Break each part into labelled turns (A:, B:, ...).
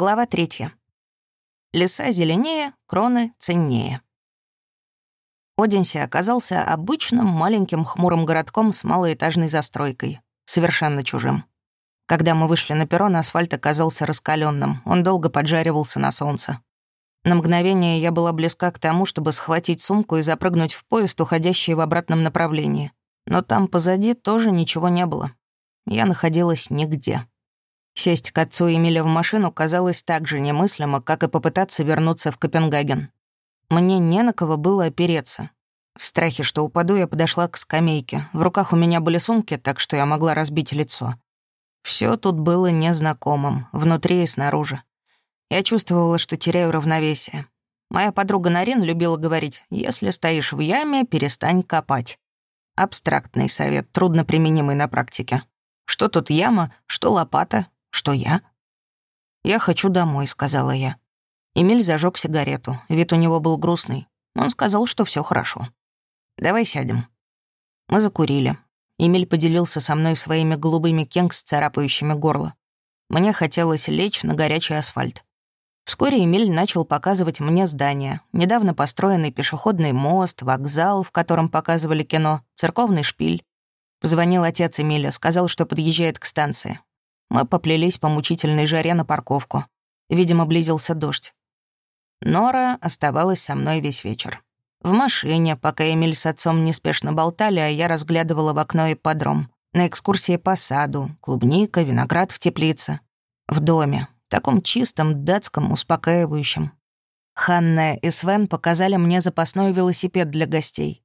A: Глава третья. Леса зеленее, кроны ценнее. Одинси оказался обычным маленьким хмурым городком с малоэтажной застройкой, совершенно чужим. Когда мы вышли на перрон, асфальт оказался раскаленным, он долго поджаривался на солнце. На мгновение я была близка к тому, чтобы схватить сумку и запрыгнуть в поезд, уходящий в обратном направлении. Но там позади тоже ничего не было. Я находилась нигде. Сесть к отцу Эмиля в машину казалось так же немыслимо, как и попытаться вернуться в Копенгаген. Мне не на кого было опереться. В страхе, что упаду, я подошла к скамейке. В руках у меня были сумки, так что я могла разбить лицо. Все тут было незнакомым, внутри и снаружи. Я чувствовала, что теряю равновесие. Моя подруга Нарин любила говорить, «Если стоишь в яме, перестань копать». Абстрактный совет, трудно применимый на практике. Что тут яма, что лопата, что я? «Я хочу домой», — сказала я. Эмиль зажег сигарету. Вид у него был грустный. Он сказал, что все хорошо. «Давай сядем». Мы закурили. Эмиль поделился со мной своими голубыми кенгс, царапающими горло. Мне хотелось лечь на горячий асфальт. Вскоре Эмиль начал показывать мне здания. Недавно построенный пешеходный мост, вокзал, в котором показывали кино, церковный шпиль. Позвонил отец Эмиля, сказал, что подъезжает к станции. Мы поплелись по мучительной жаре на парковку. Видимо, близился дождь. Нора оставалась со мной весь вечер. В машине, пока Эмиль с отцом неспешно болтали, а я разглядывала в окно и подром. На экскурсии по саду, клубника, виноград в теплице. В доме, таком чистом, датском, успокаивающем. Ханна и Свен показали мне запасной велосипед для гостей.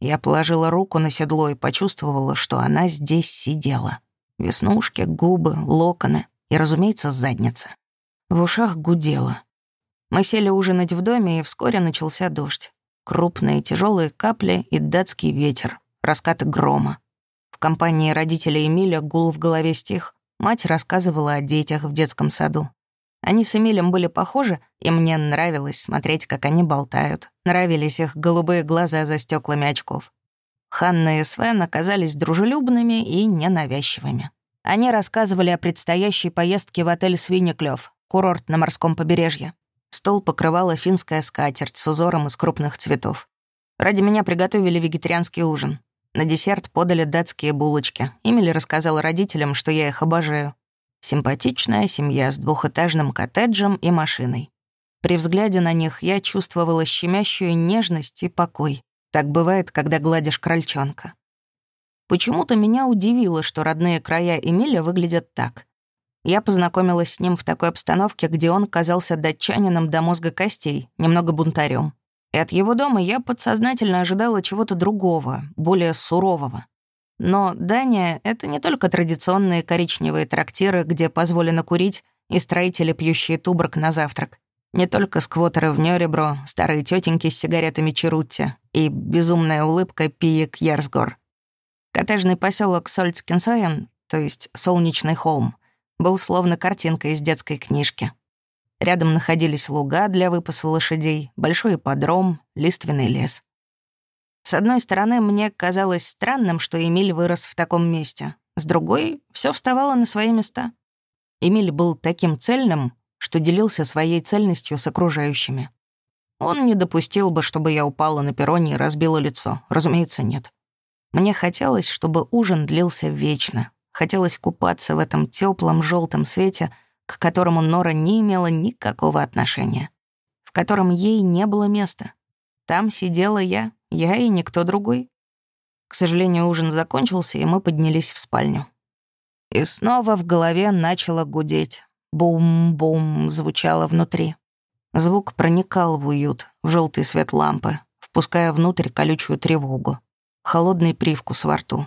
A: Я положила руку на седло и почувствовала, что она здесь сидела. Веснушки, губы, локоны и, разумеется, задница. В ушах гудело. Мы сели ужинать в доме, и вскоре начался дождь. Крупные тяжелые капли и датский ветер, раскаты грома. В компании родителей Эмиля гул в голове стих. Мать рассказывала о детях в детском саду. Они с Эмилем были похожи, и мне нравилось смотреть, как они болтают. Нравились их голубые глаза за стеклами очков. Ханна и Свен оказались дружелюбными и ненавязчивыми. Они рассказывали о предстоящей поездке в отель «Свинеклёв», курорт на морском побережье. Стол покрывала финская скатерть с узором из крупных цветов. Ради меня приготовили вегетарианский ужин. На десерт подали датские булочки. Эмили рассказала родителям, что я их обожаю. Симпатичная семья с двухэтажным коттеджем и машиной. При взгляде на них я чувствовала щемящую нежность и покой. Так бывает, когда гладишь крольчонка. Почему-то меня удивило, что родные края Эмиля выглядят так. Я познакомилась с ним в такой обстановке, где он казался датчанином до мозга костей, немного бунтарем. И от его дома я подсознательно ожидала чего-то другого, более сурового. Но Дания — это не только традиционные коричневые трактиры, где позволено курить, и строители, пьющие туброк на завтрак. Не только сквотеры в Нёребро, старые тетеньки с сигаретами Черутти и безумная улыбка Пиек Ярсгор. Коттеджный поселок Сольцкинсоен, то есть Солнечный холм, был словно картинка из детской книжки. Рядом находились луга для выпаса лошадей, большой подром, лиственный лес. С одной стороны, мне казалось странным, что Эмиль вырос в таком месте. С другой, все вставало на свои места. Эмиль был таким цельным, что делился своей цельностью с окружающими. Он не допустил бы, чтобы я упала на перроне и разбила лицо. Разумеется, нет. Мне хотелось, чтобы ужин длился вечно. Хотелось купаться в этом теплом желтом свете, к которому Нора не имела никакого отношения, в котором ей не было места. Там сидела я, я и никто другой. К сожалению, ужин закончился, и мы поднялись в спальню. И снова в голове начало гудеть. Бум-бум звучало внутри. Звук проникал в уют, в желтый свет лампы, впуская внутрь колючую тревогу. Холодный привкус во рту.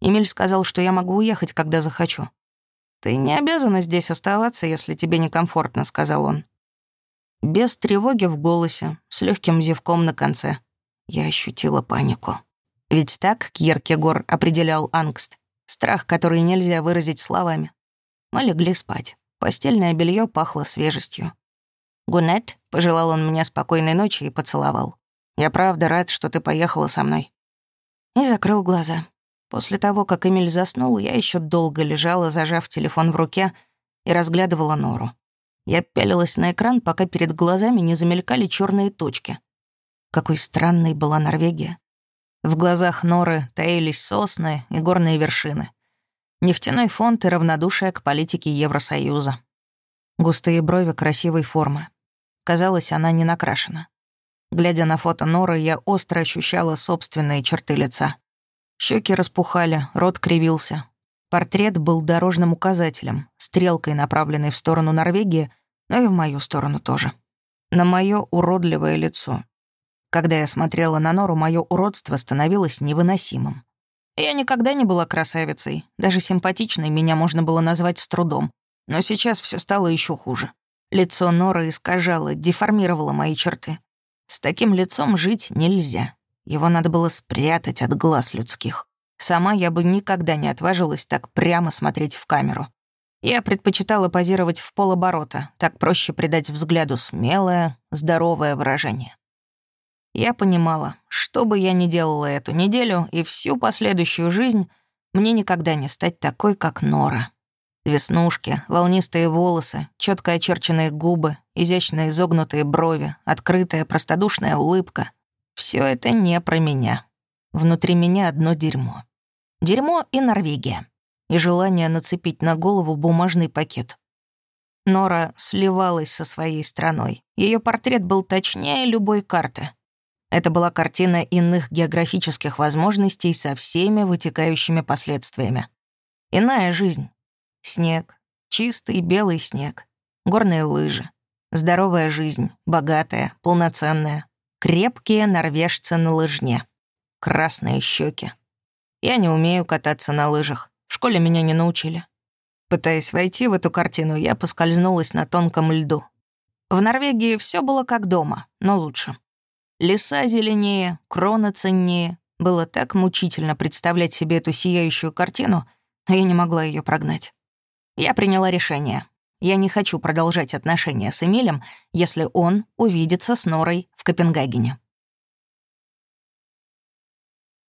A: Эмиль сказал, что я могу уехать, когда захочу. «Ты не обязана здесь оставаться, если тебе некомфортно», — сказал он. Без тревоги в голосе, с легким зевком на конце. Я ощутила панику. Ведь так Кьеркегор определял ангст. Страх, который нельзя выразить словами. Мы легли спать. Постельное белье пахло свежестью. «Гунет», — пожелал он мне спокойной ночи и поцеловал. «Я правда рад, что ты поехала со мной». И закрыл глаза. После того, как Эмиль заснул, я еще долго лежала, зажав телефон в руке, и разглядывала Нору. Я пялилась на экран, пока перед глазами не замелькали черные точки. Какой странной была Норвегия. В глазах Норы таились сосны и горные вершины. Нефтяной фонд и равнодушие к политике Евросоюза. Густые брови красивой формы. Казалось, она не накрашена. Глядя на фото Норы, я остро ощущала собственные черты лица. Щеки распухали, рот кривился. Портрет был дорожным указателем, стрелкой, направленной в сторону Норвегии, но и в мою сторону тоже. На мое уродливое лицо. Когда я смотрела на Нору, мое уродство становилось невыносимым. Я никогда не была красавицей, даже симпатичной меня можно было назвать с трудом. Но сейчас все стало еще хуже. Лицо Норы искажало, деформировало мои черты. С таким лицом жить нельзя. Его надо было спрятать от глаз людских. Сама я бы никогда не отважилась так прямо смотреть в камеру. Я предпочитала позировать в полоборота, так проще придать взгляду смелое, здоровое выражение. Я понимала, что бы я ни делала эту неделю и всю последующую жизнь, мне никогда не стать такой, как Нора. Веснушки, волнистые волосы, четко очерченные губы, изящно изогнутые брови, открытая простодушная улыбка. Все это не про меня. Внутри меня одно дерьмо. Дерьмо и Норвегия. И желание нацепить на голову бумажный пакет. Нора сливалась со своей страной. Ее портрет был точнее любой карты. Это была картина иных географических возможностей со всеми вытекающими последствиями. Иная жизнь, Снег. Чистый белый снег. Горные лыжи. Здоровая жизнь. Богатая, полноценная. Крепкие норвежцы на лыжне. Красные щеки. Я не умею кататься на лыжах. В школе меня не научили. Пытаясь войти в эту картину, я поскользнулась на тонком льду. В Норвегии все было как дома, но лучше. Леса зеленее, крона ценнее. Было так мучительно представлять себе эту сияющую картину, но я не могла ее прогнать. Я приняла решение. Я не хочу продолжать отношения с Эмилем, если он увидится с Норой в Копенгагене.